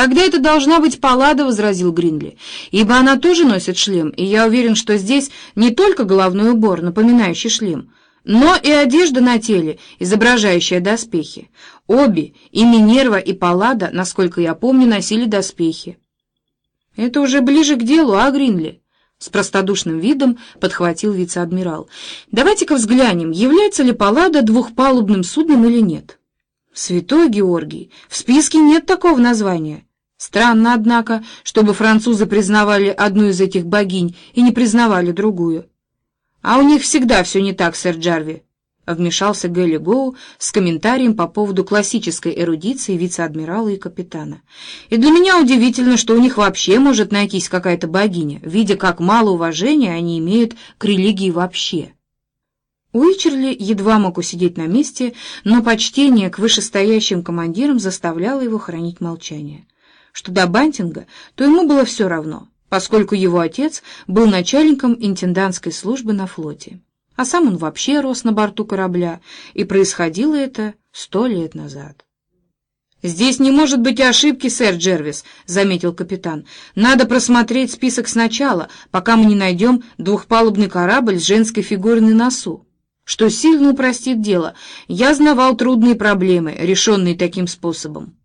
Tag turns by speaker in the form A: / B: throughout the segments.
A: «Тогда это должна быть Паллада», — возразил Гринли, «ибо она тоже носит шлем, и я уверен, что здесь не только головной убор, напоминающий шлем, но и одежда на теле, изображающая доспехи. Обе, и Минерва, и Паллада, насколько я помню, носили доспехи». «Это уже ближе к делу, а, Гринли?» С простодушным видом подхватил вице-адмирал. «Давайте-ка взглянем, является ли Паллада двухпалубным судном или нет». «Святой Георгий, в списке нет такого названия». Странно, однако, чтобы французы признавали одну из этих богинь и не признавали другую. «А у них всегда все не так, сэр Джарви», — вмешался Гэлли Гоу с комментарием по поводу классической эрудиции вице-адмирала и капитана. «И для меня удивительно, что у них вообще может найтись какая-то богиня, видя, как мало уважения они имеют к религии вообще». Уичерли едва мог усидеть на месте, но почтение к вышестоящим командирам заставляло его хранить молчание. Что до Бантинга, то ему было все равно, поскольку его отец был начальником интендантской службы на флоте, а сам он вообще рос на борту корабля, и происходило это сто лет назад. «Здесь не может быть ошибки, сэр Джервис», — заметил капитан. «Надо просмотреть список сначала, пока мы не найдем двухпалубный корабль с женской фигурой на носу что сильно упростит дело. Я знавал трудные проблемы, решенные таким способом.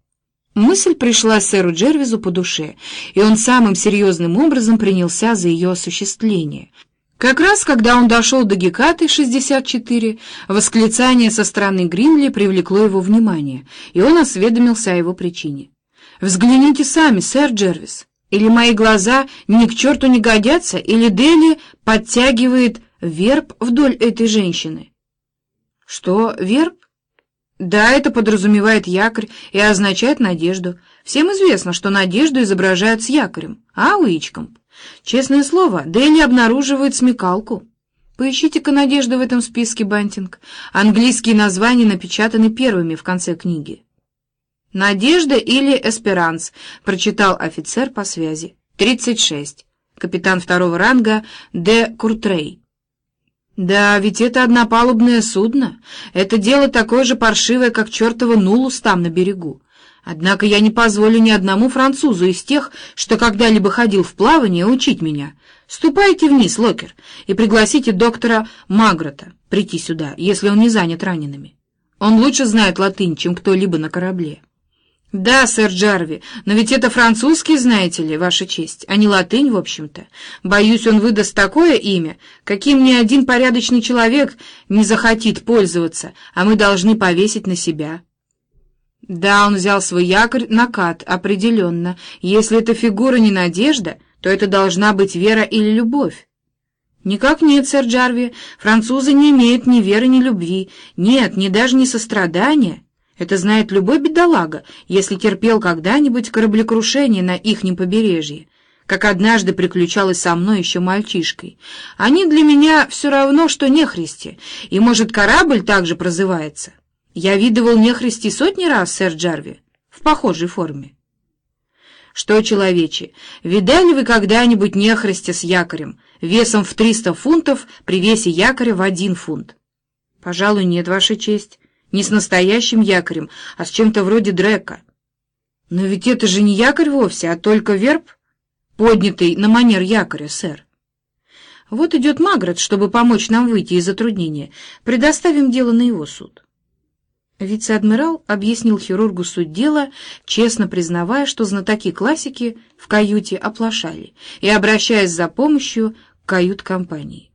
A: Мысль пришла сэру Джервизу по душе, и он самым серьезным образом принялся за ее осуществление. Как раз когда он дошел до Гекаты 64, восклицание со стороны Гринли привлекло его внимание, и он осведомился о его причине. «Взгляните сами, сэр Джервис. Или мои глаза ни к черту не годятся, или Дели подтягивает верб вдоль этой женщины. Что, верб? Да, это подразумевает якорь и означает надежду. Всем известно, что надежду изображают с якорем, а Уичкомп. Честное слово, Дели обнаруживает смекалку. Поищите-ка надежду в этом списке, Бантинг. Английские названия напечатаны первыми в конце книги. «Надежда» или «Эсперанс», прочитал офицер по связи. 36. Капитан второго ранга Д. Куртрей. Да, ведь это однопалубное судно. Это дело такое же паршивое, как чертова нулус там на берегу. Однако я не позволю ни одному французу из тех, что когда-либо ходил в плавание, учить меня. Ступайте вниз, Локер, и пригласите доктора Магрота прийти сюда, если он не занят ранеными. Он лучше знает латынь, чем кто-либо на корабле. «Да, сэр Джарви, но ведь это французский, знаете ли, ваша честь, а не латынь, в общем-то. Боюсь, он выдаст такое имя, каким ни один порядочный человек не захотит пользоваться, а мы должны повесить на себя». Да, он взял свой якорь на кат, определенно. Если эта фигура не надежда, то это должна быть вера или любовь. «Никак нет, сэр Джарви. Французы не имеют ни веры, ни любви. Нет, ни даже ни сострадания». Это знает любой бедолага, если терпел когда-нибудь кораблекрушение на ихнем побережье, как однажды приключалось со мной еще мальчишкой. Они для меня все равно, что нехристи, и, может, корабль также прозывается. Я видывал нехристи сотни раз, сэр Джарви, в похожей форме. Что, человече, видали вы когда-нибудь нехристи с якорем, весом в триста фунтов при весе якоря в один фунт? Пожалуй, нет, ваша честь. Не с настоящим якорем, а с чем-то вроде дрека. Но ведь это же не якорь вовсе, а только верб, поднятый на манер якоря, сэр. Вот идет Магрот, чтобы помочь нам выйти из затруднения. Предоставим дело на его суд. Вице-адмирал объяснил хирургу суть дела, честно признавая, что знатоки классики в каюте оплошали, и обращаясь за помощью к кают-компании.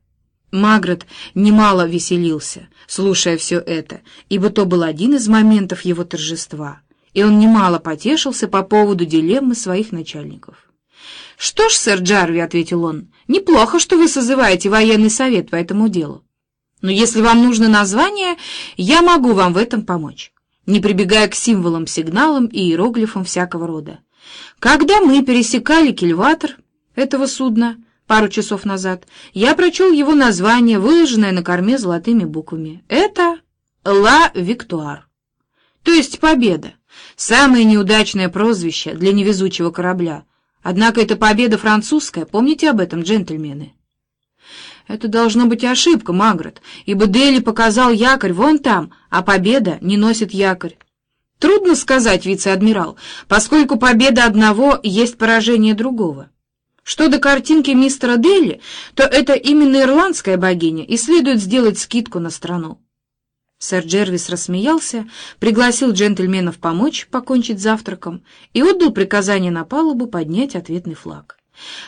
A: Магрот немало веселился, слушая все это, ибо то был один из моментов его торжества, и он немало потешился по поводу дилеммы своих начальников. «Что ж, сэр Джарви», — ответил он, — «неплохо, что вы созываете военный совет по этому делу. Но если вам нужно название, я могу вам в этом помочь, не прибегая к символам, сигналам и иероглифам всякого рода. Когда мы пересекали кильватор этого судна, пару часов назад, я прочел его название, выложенное на корме золотыми буквами. Это «Ла Виктуар», то есть «Победа». Самое неудачное прозвище для невезучего корабля. Однако это победа французская, помните об этом, джентльмены? Это должно быть ошибка, Магрот, ибо Дели показал якорь вон там, а победа не носит якорь. Трудно сказать, вице-адмирал, поскольку победа одного есть поражение другого. Что до картинки мистера Дели, то это именно ирландская богиня, и следует сделать скидку на страну. Сэр Джервис рассмеялся, пригласил джентльменов помочь покончить завтраком и отдал приказание на палубу поднять ответный флаг.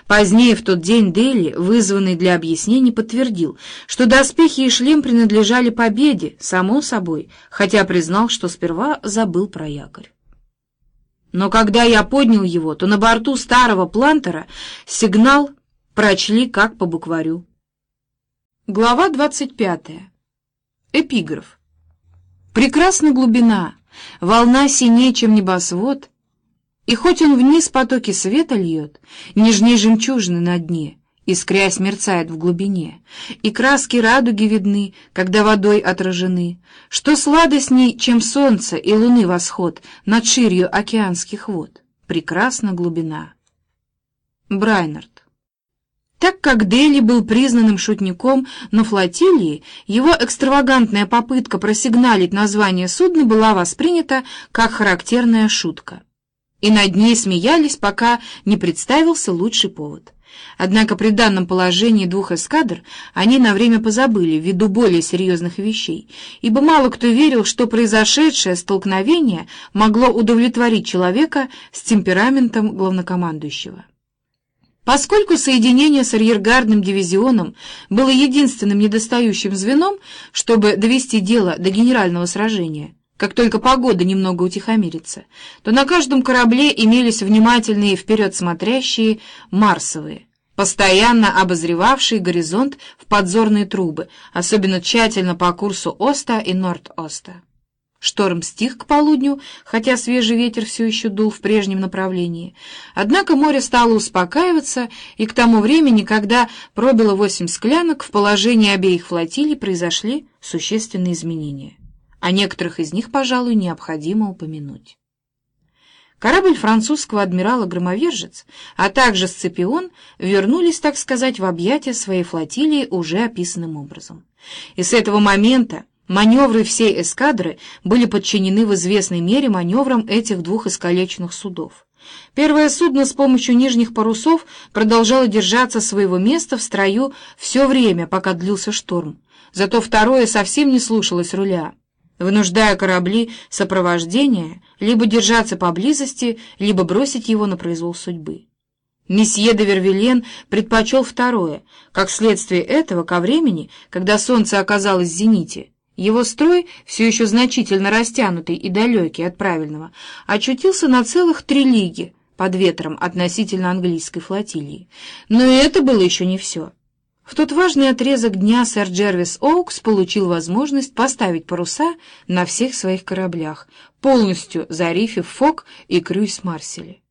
A: Позднее в тот день Дели, вызванный для объяснений, подтвердил, что доспехи и шлем принадлежали победе, само собой, хотя признал, что сперва забыл про якорь. Но когда я поднял его, то на борту старого плантера сигнал прочли как по букварю. Глава 25. Эпиграф. Прекрасна глубина, волна синее, чем небосвод, и хоть он вниз потоки света льет, Нежней жемчужины на дне, Искрясь мерцает в глубине, И краски радуги видны, Когда водой отражены, Что сладостней, чем солнце и луны восход Над ширью океанских вод. Прекрасна глубина. Брайнард. Так как Дели был признанным шутником на флотилии, его экстравагантная попытка просигналить название судна была воспринята как характерная шутка и над ней смеялись, пока не представился лучший повод. Однако при данном положении двух эскадр они на время позабыли ввиду более серьезных вещей, ибо мало кто верил, что произошедшее столкновение могло удовлетворить человека с темпераментом главнокомандующего. Поскольку соединение с арьергардным дивизионом было единственным недостающим звеном, чтобы довести дело до генерального сражения, как только погода немного утихомирится, то на каждом корабле имелись внимательные вперед смотрящие марсовые, постоянно обозревавшие горизонт в подзорные трубы, особенно тщательно по курсу Оста и Норд-Оста. Шторм стих к полудню, хотя свежий ветер все еще дул в прежнем направлении. Однако море стало успокаиваться, и к тому времени, когда пробило восемь склянок, в положении обеих флотилий произошли существенные изменения. О некоторых из них, пожалуй, необходимо упомянуть. Корабль французского адмирала «Громовержец», а также «Сципион» вернулись, так сказать, в объятия своей флотилии уже описанным образом. И с этого момента маневры всей эскадры были подчинены в известной мере маневрам этих двух искалеченных судов. Первое судно с помощью нижних парусов продолжало держаться своего места в строю все время, пока длился шторм. Зато второе совсем не слушалось руля вынуждая корабли сопровождения либо держаться поблизости, либо бросить его на произвол судьбы. Месье де Вервилен предпочел второе, как следствие этого, ко времени, когда солнце оказалось в зените, его строй, все еще значительно растянутый и далекий от правильного, очутился на целых три лиги под ветром относительно английской флотилии. Но и это было еще не все. В тот важный отрезок дня сэр Джервис Оукс получил возможность поставить паруса на всех своих кораблях, полностью зарифив Фок и Крюйс Марселе.